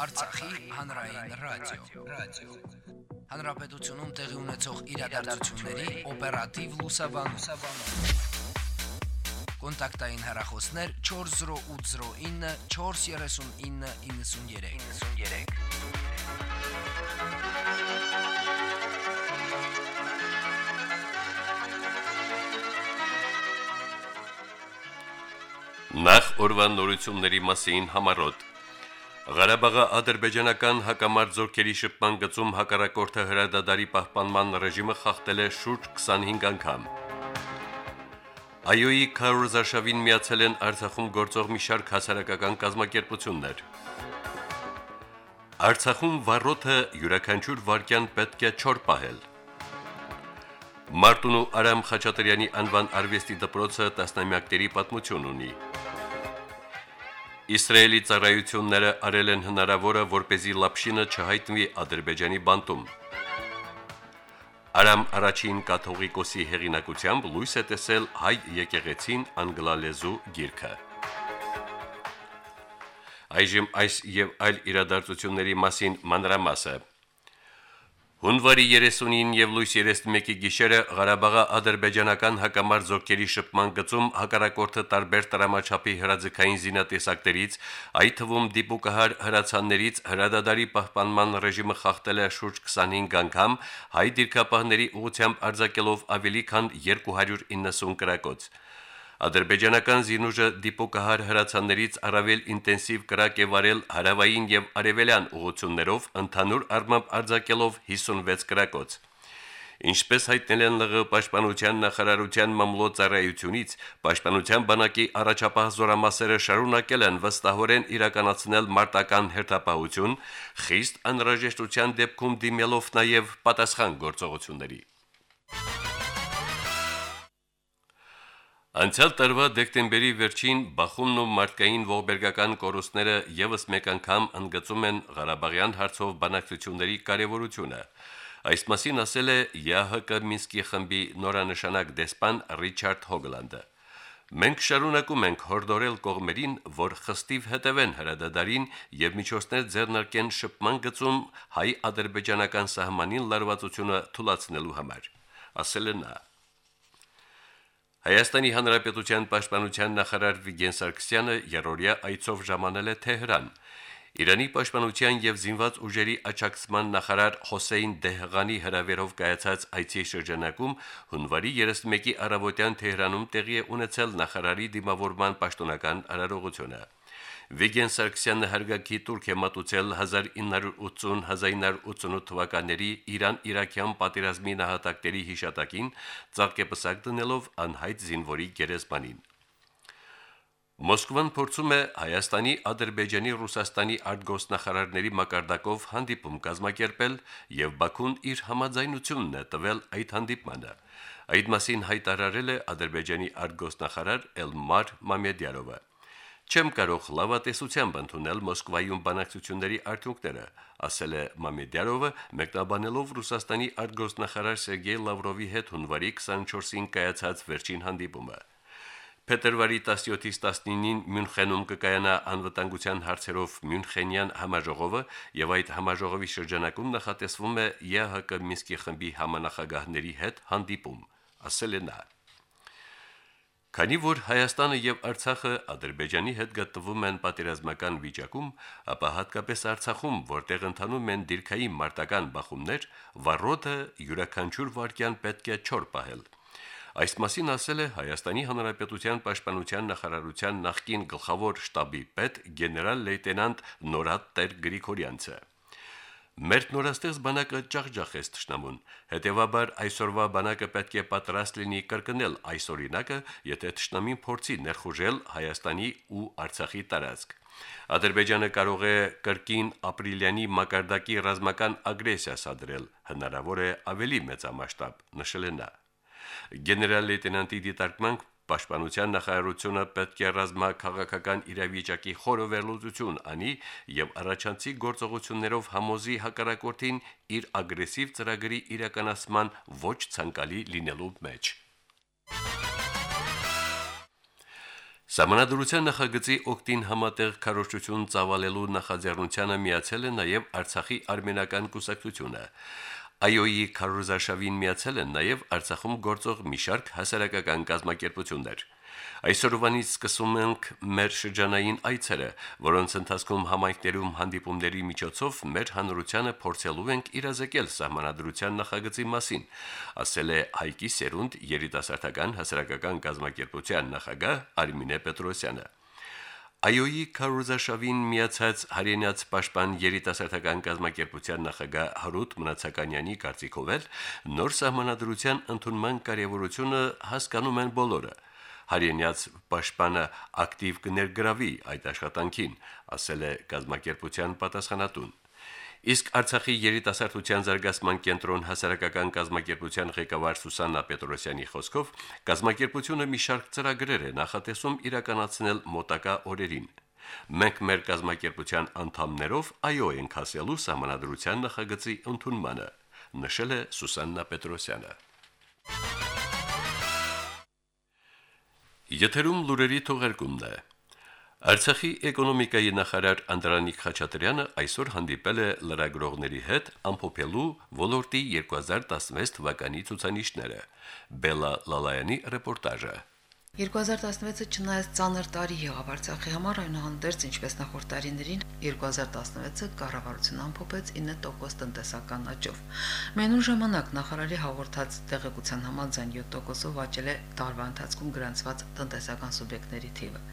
Արցախի հանրային ռադիո, ռադիո։ Հանրապետությունում տեղի ունեցող իրադարձությունների օպերատիվ լուսաբանում։ Կոնտակտային հեռախոսներ 40809 43993։ 93 Նախ օրվան նորությունների մասին համարոտ Ղարաբաղի ադրբեջանական հակամարտ զորքերի շփման գծում հակառակորդը հրադադարի պահպանման ռեժիմը խախտել է շուրջ 25 անգամ։ Այոյի քարոզաշավին միացել են Արցախում գործող մի շարք հասարակական կազմակերպություններ։ Արցախում վառոթը յուրաքանչյուր վարքյան պետք է 4 պահել։ Մարտունու Արամ Խաչատրյանի անվան արվեստի դպրոցը տասնամյակների պատմություն ունի։ Իսրայելի ծառայությունները արել են հնարավորը, որ เป զի Լապշինը չհայտնվի Ադրբեջանի բանտում։ Արամ առաջին կաթողիկոսի հեղինակությամբ լույս է տեսել հայ եկեղեցին անգլալեզու գիրքը։ Այժմ այս եւ այլ իրադարձությունների մասին մանրամասը։ Հունվարի 30-ին եւ լույս 31-ի գիշերը Ղարաբաղի ադրբեջանական հակամարտ զորքերի շփման գծում հակառակորդը տարբեր տրամաչափի հրաձգային զինատեսակներից, այդ թվում դիպուկահար հրացաններից հրադադարի պահպանման ռեժիմը խախտել է շուրջ 25 անգամ, հայ դիրքապահների ուղությամբ արձակելով ավելի քան 290 կրակոց։ Ադրբեջանական զինուժը դիպուկահար հրացաններից առավել ինտենսիվ կրակ է վարել հարավային եւ արևելյան ուղություններով, ընդհանուր առմամբ արձակելով 56 կրակոց։ Ինչպես հայտնել են ԼՂ պաշտպանության նախարարության մամլոյցարայությունից, պաշտպանության բանակի առաջապահ զորամասերը շարունակել են վստահորեն իրականացնել մարտական հերթապահություն, խիստ անհրաժեշտության դեպքում դիմելով նաև պատասխան գործողությունների։ Անցյալ տարվա դեկտեմբերի վերջին Բախումն ու Մարտկային ողբերգական կորուստները եւս մեկ անգամ ընդգծում են Ղարաբաղյան հարցով բանակցությունների կարևորությունը։ Այս մասին ասել է ԵԱՀԿ Մինսկի խմբի նորանշանակ դեսպան Ռիչարդ Հոգլանդը։ Մենք շարունակում ենք հորդորել կողմերին, որ խստիվ հետևեն հրադադարին եւ միջոցներ ձեռնարկեն շփման գծում հայ-ադրբեջանական սահմանին լարվածությունը թույլատնելու համար, ասել է նա. Հայաստանի Հանրապետության Պաշտպանության նախարար Վիգեն Սարգսյանը երորիա այցով ժամանել է Թեհրան։ Իրանի Պաշտպանության եւ Զինված ուժերի աճակցման նախարար Հոսեյն Դեհղանի հրավերով կայացած այցի շրջանակում հունվարի 31-ի առավոտյան Թեհրանում տեղի է ունեցել նախարարի դիմավորման պաշտոնական արարողությունը։ Վիգեն Սարգսյանը հարգակի турք է մատուցել 1980-1988 թվականների Իրան-Իրաքյան պատերազմի նահատակների հիշատակին ծաղկեպսակ դնելով անհայտ զինվորի գերեզմանին։ Մոսկվան փորձում է Հայաստանի, Ադրբեջանի, Ռուսաստանի արտգործնախարարների մակարդակով հանդիպում կազմակերպել եւ Բաքուն իր համաձայնությունն է տվել այդ հանդիպմանը։ Այդ մասին հայտարարել է Ադրբեջանի արտգործնախարար Էլմար Մամեդյարովը։ Չեմ կարող լավատեսությամբ ընդունել Մոսկվայում բանակցությունների արդյունքները, ասել է Մամեդյարովը, մեկնաբանելով Ռուսաստանի արտգործնախարար Սերգեյ Լավրովի հետ հունվարի 24-ին կայացած վերջին հանդիպումը։ Փետրվարի 17-ից 19-ին Մյունխենում կկայանա անվտանգության հարցերով Մյունխենյան համաժողովը եւ այդ համաժողովի շրջանակում նախատեսվում է ԵՀԿ Մինսկի խմբի համանախագահների հետ հանդիպում, ասել է նա. Քանի որ Հայաստանը եւ Արցախը Ադրբեջանի հետ գտնվում են պատերազմական վիճակում, ապա հատկապես Արցախում, որտեղ ընթանում են դիրքային մարտական բախումներ, վառոդը յուրաքանչյուր վարքյան պետք է 4 պահել։ Այս մասին ասել է Հայաստանի Հանրապետության Պաշտպանության նախարարության նախկին գլխավոր շտաբի պետ գեներալ լեյտենանտ Նորատ Տեր Գրիգորյանցը։ Մեր նորաստեղծ բանակը ջախջախեց ճշնամուն։ Հետևաբար այսօրվա բանակը պետք է պատրաստ լինի կրկնել այս օրինակը, եթե ճշնամին փորձի ներխուժել Հայաստանի ու Արցախի տարածք։ Ադրբեջանը կարող է կրկին ապրիլյանի մակարդակի ռազմական ագրեսիա սադրել, հնարավոր է ավելի մեծամասշտաբ, նշել է նա։ Գեներալ լեյտենանտի դիտարկմամբ Պաշտպանության նախարարությունը պետք է ռազմաքաղաքական իրավիճակի խորը վերլուծություն անի եւ առաջանցի գործողություններով համոզի հակառակորդին իր ագրեսիվ ծրագրի իրականացման ոչ ցանկալի լինելու մեջ։ Սահմանադրության նախագծի օկտին համատեղ քարոշչություն ծավալելու նախաձեռնությանը միացել է նաև Արցախի արմենական կուսակցությունը։ ԱՅՈ-ի քարոզարշավին միացել են նաև Արցախում գործող մի շարք հասարակական կազմակերպություններ։ Այսօրվանից սկսում ենք մեր շրջանային այցերը, որոնց ընթացքում համայնքներում հանդիպումների միջոցով մեր հանրությանը փորձելու ենք իրազեկել սահմանադրության նախագծի մասին, ասել է Հայկի Սերունդ երիտասարդական հասարակական կազմակերպության նախագահ Արմինե Պետրոսյանը։ ԱՅՈ-ի Քարոզաշավին միացած Հարենյաց պաշտպան երիտասարդական կազմակերպության նախագահ Հարութ Մնացականյանի կարծիքով էլ նոր սահմանադրության ընդունման կարևորությունը հասկանում են բոլորը։ Հարենյաց պաշտպանը ակտիվ կներգրավի այդ աշխատանքին, ասել է գազམ་ակերպության պատասխանատուն։ Իսկ Արցախի երիտասարդության զարգացման կենտրոն հասարակական կազմակերպության ղեկավար Սուսաննա Պետրոսյանի խոսքով կազմակերպությունը մի շարք ծրագրեր է նախատեսում իրականացնել մոտակա օրերին։ Մենք մեր կազմակերպության անդամներով այո ենք հասելու համանadrության նախագծի ընդունմանը, նշել է Սուսաննա Պետրոսյանը։ Եթերում լուրերի թողարկումն է։ Արցախի էկոնոմիկայի նախարար Անդրանիկ Խաչատրյանը այսօր հանդիպել է լրագրողների հետ ամփոփելու ոլորտի 2016 թվականի ցուցանիշները։ Բելա Լալայանի ռեպորտաժը։ 2016-ը չնայած ծանր տարի եղավ Արցախի համար, այնուհանդերձ, ինչպես նախորդ տարիներին, 2016-ը կառավարությունը ամփոփեց 9% տնտեսական աճով։ Մենու ժամանակ նախարարի հաղորդած տեղեկության համաձայն 7%-ով աճել է տարվա ընթացքում գրանցված տնտեսական սուբյեկտների թիվը։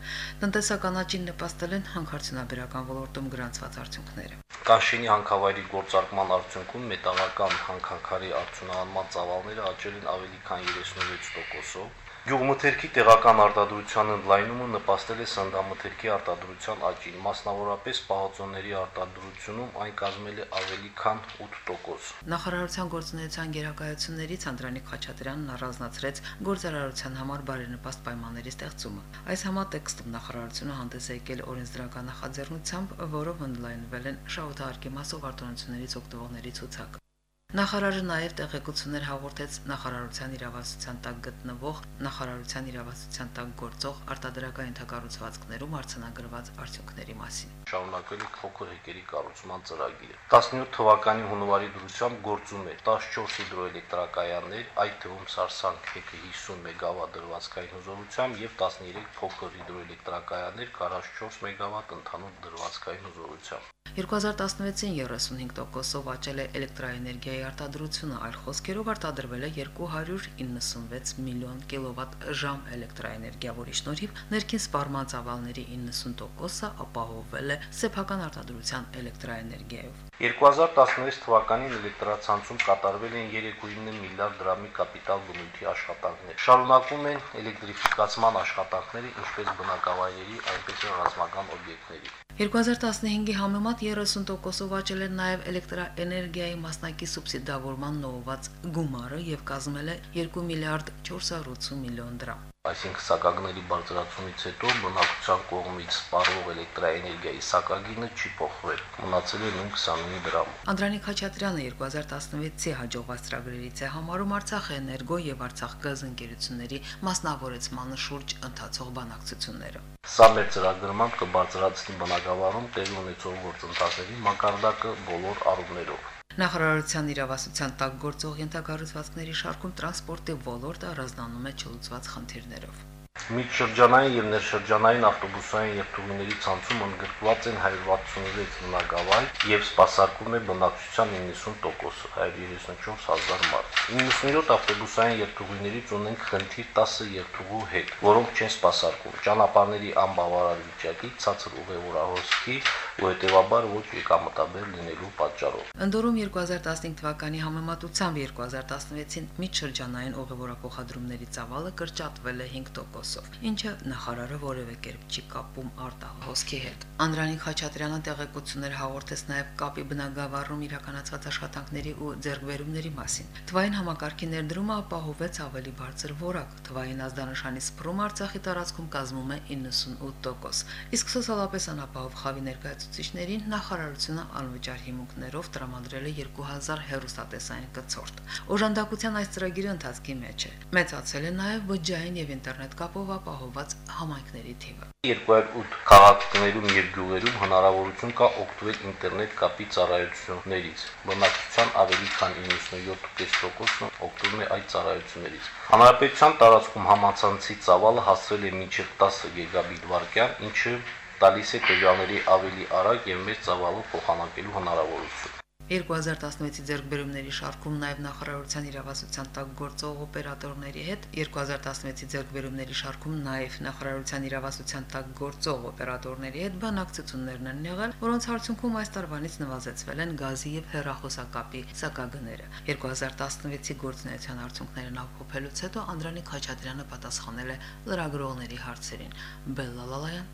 Տնտեսական աճին նպաստել են հանքարդյունաբերական ոլորտում գրանցված արդյունքները։ Կանշինի հանքավայրի գործարկման արդյունքում մետաղական հանքանքարի արդյունահանման ծավալները աճել են ավելի քան 36%-ով Գյուղմթերքի տեղական արտադրության ընդլայնումը նպաստել է սննդամթերքի արտադրության աճին, մասնավորապես պահածոների արտադրությունում այն կազմել է ավելի քան 8%։ Նախարարության գործունեության գերակայություններից Անդրանիկ Խաչատրյանն առանձնացրեց գործարարության համար բարենպաստ պայմանների ստեղծումը։ Այս համատեքստում նախարարությունը հանդես է եկել օրենսդրական նախաձեռնությամբ, որով ընդլայնվել են շահութահարկի մասով արտոնություններից օգտվողների ցուցակ։ Նախարարը նաև տեղեկություններ հաղորդեց նախարարության իրավասության տակ գտնվող նախարարության իրավասության տակ գործող արտադրական ենթակառուցվածքներում արցանագրված արդյունքների մասին։ Շարունակվել է փոքր հեկերի կառուցման ծրագիրը։ 17 թվականի հունվարի դրությամբ գործում է 14 հիդրոէլեկտրակայաններ, այդ թվում Սարսանք հեկը 50 մեգավատ դրվածքային հզորությամբ եւ 13 փոքր հիդրոէլեկտրակայաններ 44 մեգավատ ընդհանուր դրվածքային հզորությամբ։ 2016-ին 35%-ով աճել է էլեկտրաէներգիայի արտադրությունը, այլ խոսքերով արտադրվել է 296 միլիոն կիլովատ ժամ էլեկտրաէներգիա, որի շնորհիվ ներքին սպառման ծավալների 90%-ը ապահովվել է սեփական արտադրության էլեկտրաէներգիայով։ 2016 թվականին էլեկտրացանցում կատարվել են 3.9 միլիարդ դրամի կապիտալ բնույթի աշխատանքներ։ Շարունակվում են էլեկտրիֆիկացման աշխատանքները ինչպես բնակավայրերի, այնպես էլ ռազմական օբյեկտների։ 2015-ի համեմատ 30%-ով աճել է նաև էլեկտրաէներգիայի մասնակի սուբսիդավորման նոված գումարը եւ կազմել է 2 միլիարդ 480 միլիոն դրամ այսինքն սակագների բարձրացումից հետո բնակության կողմից սպառվող էլեկտրաէներգիայի սակագինը չի փոխվել։ Մնացել է նույն 29 դրամ։ Անդրանիկ Խաչատրյանը 2016-ի հաջողված ծրագրերից է համարում Արցախ էներգո եւ Արցախ գազ ընկերությունների մասնավորեցմանը շուրջ ընթացող բանակցությունները։ Սա մեր ծրագրման կբարձրացնի բնակավարում տեղի ունեցող գործընթացների մակարդակը բոլոր առումներով։ Նախարարության իրավասության տակ գործող ենթակառուցվածքների շարքում տրանսպորտի ոլորտը առանձնանում է չլուծված խնդիրներով։ Միջշրջանային եւ ներշրջանային ավտոբուսային երթուղիների ցանցում ընդգրկված են 166 բնակավայր եւ սպասարկում է բնակչության 90%, 134000 մարդ։ 97 ավտոբուսային երթուղիներից ունենք խնդիր 10 երթուղու հետ, որոնք չեն սպասարկում ճանապարհների անբավարար վիճակի, ցածր ուղևորահոսքի ու հետեւաբար ոչ եկամտաբեր լինելու պատճառով։ Ընդորում 2015 թվականի համեմատությամբ 2016-ին միջշրջանային ուղևորափոխադրումների ծավալը կրճատվել է 5% տոկոսով, ինչը նախարարը որևէ կերպ չի կապում արտահոսքի հետ։ Անդրանիկ Խաչատրյանը տեղեկություններ հաղորդեց նաև կապի բնագավառում իրականացված աշխատանքների ու ձեռքբերումների մասին։ Թվային համակարգի ներդրումը ապահովեց ավելի բարձր որակ։ Թվային ազդանշանի սփռումը Արցախի տարածքում կազմում է 98%, իսկ սոցիալապես անապահով խավի ներկայացում ուսուցիչներին նախարարությունը անվճար հիմունքներով տրամադրել է 2000 հեռուստատեսային կցորդ։ Օժանդակության այս ծրագիրը ընթացքի մեջ է։ Մեծացել է նաև բջջային եւ ինտերնետ կապով ապահովված համայնքների թիվը։ 208 քաղաքներում եւ գյուղերում հնարավորություն կա օգտվել ինտերնետ կապի ծառայություններից։ Բնակչության ավելի քան 97.5%-ն օգտվում է այդ ծառայություններից։ Հանրապետության տարածքում համացանցի ծավալը հասցրել է մինչև 10 գիգաբիտ վարկյան, ինչը տալիս է տվյալների ավելի արագ եւ մեծ ծավալով փոխանակելու հնարավորություն։ 2016-ի ձեռքբերումների շարքում նաև նախարարության իրավասության տակ գործող օպերատորների հետ 2016-ի ձեռքբերումների շարքում նաև նախարարության իրավասության տակ գործող օպերատորների հետ բանակցություններն են եղել, որոնց արդյունքում այս տարվանից նվազեցվել են գազի եւ հեռախոսակապի սակագները։ 2016-ի գործունեության արդյունքներն ապոփելուց հետո Անդրանիկ Խաչատրյանը պատասխանել է լրագրողների հարցերին։ Բելլալալայան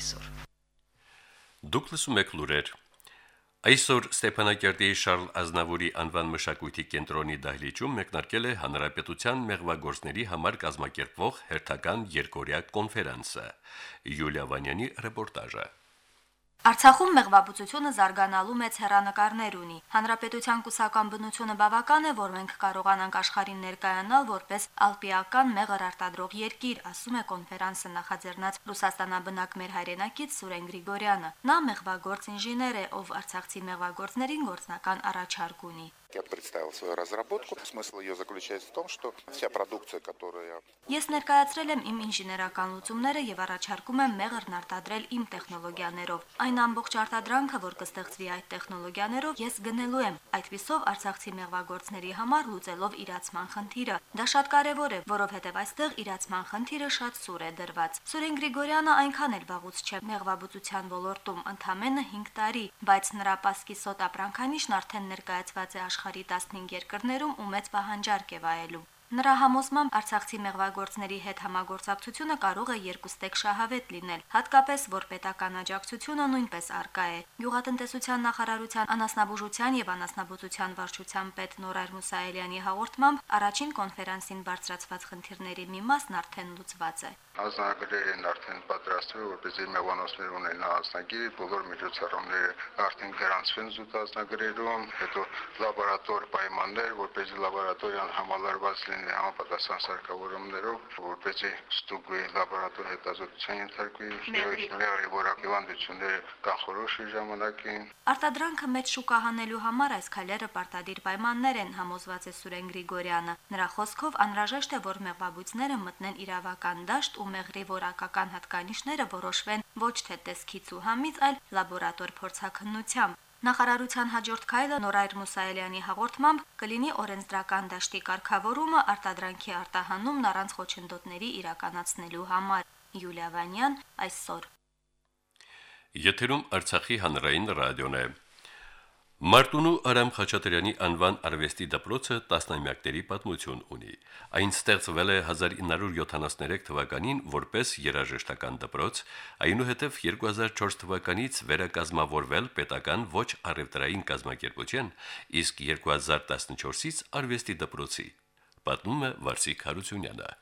այսօր։ Դուք լսում եք լուրեր Այսօր Ստեփանակերտի Շարլ Ազնավուրի անվան մշակույթի կենտրոնի դահլիճում մեկնարկել է Հանրապետության մեղվագործների համար կազմակերպվող հերթական երկորյա կոնֆերանսը։ Յուլիա Վանյանի ռեպորտաժը։ Արցախում մեղվաբուծությունը զարգանալու մեծ հերանեկարներ ունի։ Հանրապետության կուսական բնությունը բավական է, որ մենք կարողանանք աշխարհին ներկայանալ որպես ալպիական մեղր արտադրող երկիր, ասում է կոնֆերանսը նախաձեռնած Ռուսաստանաբնակ մեր հայրենակից Սուրեն Գրիգորյանը։ Նա մեղվագործ ինժեներ է, ով Արցախցի մեղվագործներին գործնական առաջարկ ունի։ Я представил свою разработку. Смысл ее заключается в том, что вся продукция, которая Ես ներկայացրել եմ իմ ինժեներական լուծումները եւ առաջարկում եմ մեղրն արտադրել իմ տեխնոլոգիաներով։ Այն ամբողջ արտադրանքը, որ կստեղծվի այդ տեխնոլոգիաներով, ես գնելու եմ։ Այդպիսով Արցախցի մեղվագործների համար լուծելով իրացման խնդիրը։ Դա շատ կարեւոր է, որովհետեւ այստեղ իրացման խնդիրը շատ սուր է դրված։ Սուրեն Գրիգորյանը այնքան էլ վաղուց չէ մեղվաբուծության ոլորտում, ընդամենը 5 տարի, բայց նրա պասկի սոտ ապրանքանիշն արդեն ներկայացված է աշխարհի 15 երկրներում ու մեծ պահանջարկ է վայելում։ Նրա համոզմամբ Արցախցի մեղվագործների հետ համագործակցությունը կարող է երկուստեք շահավետ լինել, հատկապես որ պետական աջակցությունը նույնպես արկա է։ Գյուղատնտեսության նախարարության անասնաբուժության եւ անասնաբուծության վարչության պետ Նորայր Մուսայելյանի հաղորդմամբ առաջին կոնֆերանսին բարձրացված խնդիրների մի մասն արդեն լուծված է։ Ազնագրերն արդեն պատրաստվել, որպեսզի մեղվանոցներ ունենա ազնագիր, բոլոր միջոցառումները արդեն գրանցվեն զուտ ազնագրերում, հետո լաբորատոր պայմաններ, որպեսզի լաբորատորիան համալրված լինի համապատասխան սարքավորումներով, որպեսզի ստուգվի լաբորատոր հետազոտության ենթարկվի մեղրի որակի վանդությունները կանխորոշի ժամանակին։ Արտադրանքը մեծ շուկա հանելու համար այս քայլերը պարտադիր պայմաններ են, համոզված է Սուրեն Գրիգորյանը։ Նրա խոսքով անհրաժեշտ է, որ մեղվաբույծները մտնեն իրավական դաշտ ու մեղրի որակական հատկանիշները որոշվեն ոչ թե տեսքից ու համից, այլ լաբորատոր փորձաքննությամբ։ Նախարարության հաջորդ քայլը Նորայր Մուսայելյանի հաղորդմամբ կլինի օրենսդրական դաշտի կարգավորումը արտադրանքի արտահանումն առանց խոչընդոտների իրականացնելու համար։ Յուլիա Վանյան այսօր Եթերում Արցախի հանրային ռադիոն է։ Մարտունու Արամ Խաչատրյանի անվան արվեստի դպրոցը տասնամյակների պատմություն ունի։ Այն ստեղծվել է 1973 թվականին որպես երաժշտական դպրոց, այնուհետև 2004 թվականից վերակազմավորվել պետական ոչ առևտրային կազմակերպության, իսկ 2014-ից արվեստի դպրոցի։ Պատմում է Վարսիկ Հարությունյանը։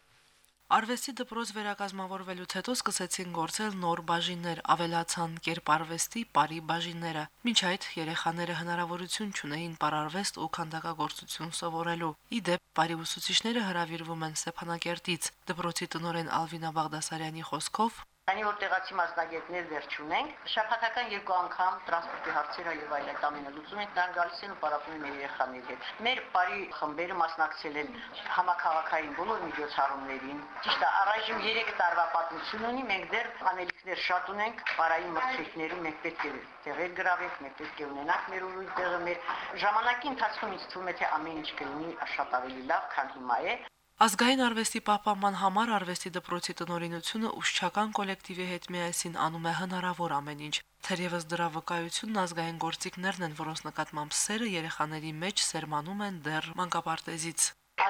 Արվեստի դպրոց վերակազմավորվելուց հետո սկսեցին գործել նոր բաժիններ, ավելացան կերպարվեստի բարի բաժինները։ Մինչ այդ երեխաները հնարավորություն չունեին պարարվեստ ու քանդակագործություն սովորելու։ Իդեպ բարի ուսուցիչները հրավիրվում են Սեփանակերտից։ Դպրոցի տնօրեն Ալվինա Բաղդասարյանի խոսքով Քանի որ տեղացի մասնագետներ դեռ չունենք, շաբաթական երկու անգամ տրանսպորտի հարցերը եւ այլ այդ ամենը լուծում ենք, նրանք գալիս են ու պարապում են մեր երեխաների հետ։ Մեր բարի խմբերը մասնակցել են համակարգային բոլոր միջոցառումներին։ Ճիշտ է, առայժմ 3 տարվա պատմություն ունի, մենք դեռ անելիքներ շատ ունենք, բարային մրցույթներում մենք պետք է տեղեր գրավենք, մենք պետք է ունենանք մեր ուրույն տեղը մեր ժամանակի ընթացքում ինձ թվում է թե ամեն ինչ կլինի շատ ավելի լավ, քան հիմա է։ Ազգային արվեստի պահպանման համար արվեստի դպրոցի տնօրինությունը ուսուցչական կոլեկտիվի հետ միասին անում է հնարավոր ամեն ինչ։ Թերևս դրա վկայությունն ազգային գործիքներն են, որոնց նկատմամբ սերը երեխաների մեջ սերմանում են դեռ մանկապարտեզից։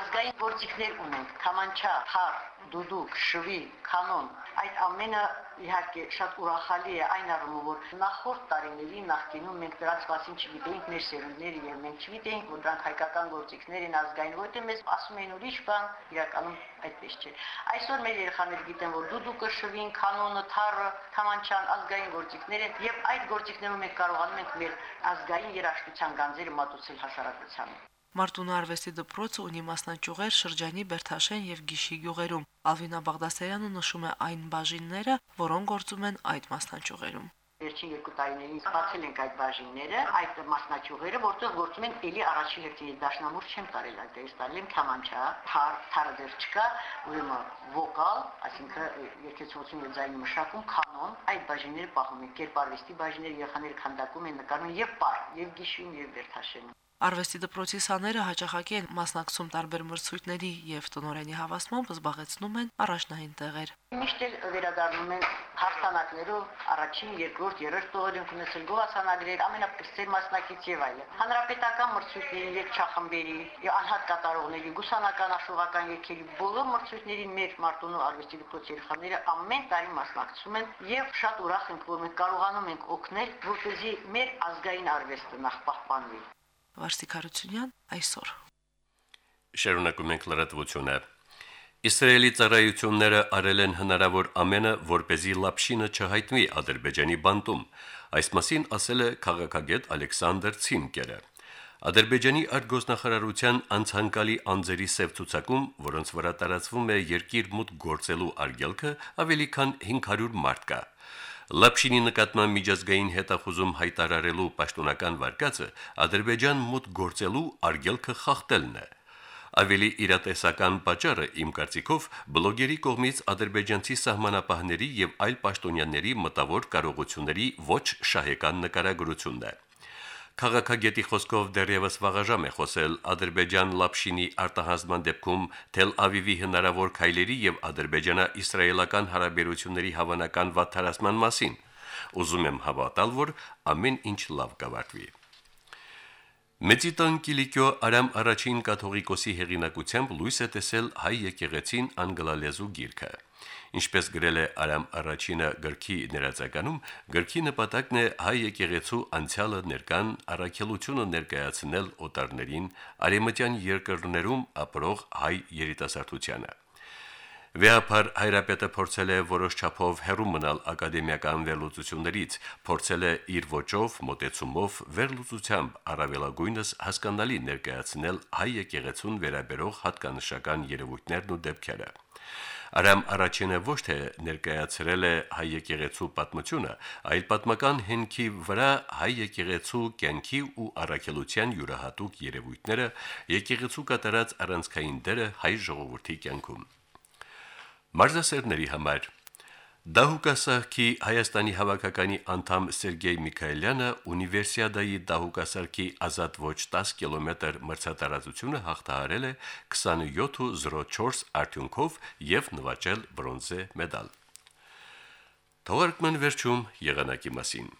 ազգային գործիքներ ունենք՝ քամանչա, խաղ, դուդուկ, շվի, կանոն։ Այդ ամենը իհարկե շատ ուրախալի է այն առումով, որ նախորդ տարիների նախկինում մենք դրանց մասին չգիտեինք մեր սերունդները եւ մենք չգիտեինք, որ դրանք հայկական գործիքներ են ազգային, որտեղ մեզ ասում էին ուրիշ բան, իրականում այդպես չէ։ Այսօր մեր երեխաները գիտեն, որ դուդուկը, շվին, կանոնը, թառը, թամանչան ազգային գործիքներ են եւ այդ գործիքներով մենք կարողանում ենք մեր ազգային երաժշտության գանձերը մատուցել հասարակությանը։ Մարտունու արվեստի դպրոցը ունի մասնաճյուղեր շրջանի Բերթաշեն եւ Գիշի գյուղերում։ Ալվինա Բաղդասարյանը նշում է այն բաժինները, որոնք գործում են այդ մասնաճյուղերում։ Վերջին երկու տարիներին բացել ենք այդ բաժինները, այդ մասնաճյուղերը, որտեղ գործում են էլի առաջի հերթի դաշնամուր չեմ տարել այդ դες տարել եմ քամանչա, թար, թարը դեռ չկա, ուրեմն վոկալ, այսինքն երկեցողություն եւ ձայնի մշակում, կանոն, այդ բաժինները պահում են, կերպարվեստի բաժինները երեխաները քանդակում են, նկարում եւ պար, եւ գիշում եւ վերթաշենում։ Արվեստի դպրոցի սաները հաճախակի են մասնակցում տարբեր մրցույթների եւ տնորենի հավաստմամբ զբաղեցնում են առաջնային տեղեր։ Միշտ վերադառնում են հաղթանակներով առաջին, երկրորդ, երրորդ տողեր են ունեցել գովասանագրեր, ամենապրծեր մասնակից եւ այլն։ Հանրապետական մրցույթների, երգչախմբերի, եւ անհատ կատարողների, գուսանական աշխուղական երգերի բոլոր մրցույթներին մեր Մարտունու արվեստի դպրոցի երեխաները ամեն տարի մասնակցում են եւ շատ ուրախ ենք, որ մենք կարողանում ենք օգնել, որպեսզի մեր ազգային արվեստը նախ պահպանվի։ Վարսիկ Հարությունյան այսօր։ Շարունակում ենք լրատվությունը։ Իսրայելի ծառայությունները արել են հնարավոր ամենը, որ เป զի Լապշինը չհայտնվի Ադրբեջանի բանտում։ Այս մասին ասել է քաղաքագետ Ալեքսանդր Ցիմկերը։ Ադրբեջանի արտգոսնախարարության անցանկալի անձերի սև ցուցակում, որոնց վրա տարածվում է երկիր մուտք գործելու արգելքը, ավելի քան 500 մարդ կա։ Լապշինի նկատմամբ միջազգային հետախուզում հայտարարելու պաշտոնական վարկածը Ադրբեջան մուտք գործելու արգելքը խախտելն է։ Ավելի իրատեսական պատճառը իմ կարծիքով բլոգերի կողմից ադրբեջանցի սահմանապահների եւ այլ պաշտոնյաների մտավոր կարողությունների ոչ շահեկան նկարագրությունն է։ Քաղաքագետի խոսքով դեռևս վաղաժամ է խոսել Ադրբեջան Լապշինի արտահանձնման դեպքում Թել Ավիվի հնարավոր քայլերի եւ Ադրբեջանա-իսրայելական հարաբերությունների հավանական վատթարացման մասին։ Ուզում եմ հավատալ, որ ամեն ինչ լավ կվարտվի։ Մեծիտան Կիլիկյո Արամ առաջին կաթողիկոսի հեղինակությամբ լույս է տեսել հայ եկեղեցին անգլալեզու գիրքը։ Ինչպես գրել է Արամ առաջինը գրքի ներածականում, գրքի նպատակն է հայ եկեղեցու անցյալը ներկան առաքելությունը ներկայացնել օտարներին արեմտյան երկրներում ապրող հայ երիտասարդությանը։ Վեհապար հայրապետը փորձել է որոշ չափով հերու մնալ ակադեմիական վերլուծություններից, փորձել է իր ոճով, մոտեցումով, վերլուծությամբ առավելագույնս հասկանալի ներկայացնել հայ եկեղեցուն վերաբերող հատկանշական երևույթներն ու դեպքերը։ Արամ առաջինը ոչ թե ներկայացրել է հայ եկեղեցու պատմությունը, այլ պատմական հենքի վրա հայ եկեղեցու կյանքի ու առաքելության յուրահատուկ երևույթները, եկեղեցու կատարած առանցքային դերը հայ ժողովրդի կյանքում։ Մարզասերների համար Դահուկասարքի Հայաստանի հավաքականի անդամ Սերգեյ Միքայելյանը Ունիվերսիադայի Դահուկասարքի ազատ ոչ 10 կիլոմետր մրցատարածությունը հաղթահարել է 27.04 արդյունքով եւ նվաճել բրոնզե մեդալ։ Թողարկման վերջում եղանակի մասին։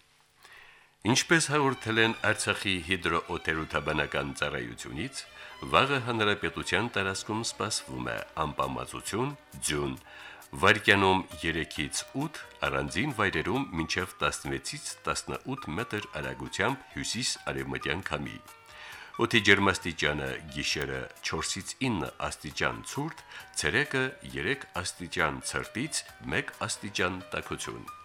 Ինչպես հաղորդել են Արցախի հիդրոօթերոթաբանական ծառայությունից, Վաղը հանրապետության տարածքում սպասվում է անպամացություն, ձյուն, վարկյանում 3-ից 8, առանձին վայրերում մինչև 16-ից 18 մետր արագությամբ հյուսիս-արևմտյան քամի։ Օդի ջերմաստիճանը գիշերը 4-ից 9 աստիճան ցուրտ, ցերեկը 3 աստիճան ցրտից 1 աստիճան տաքություն։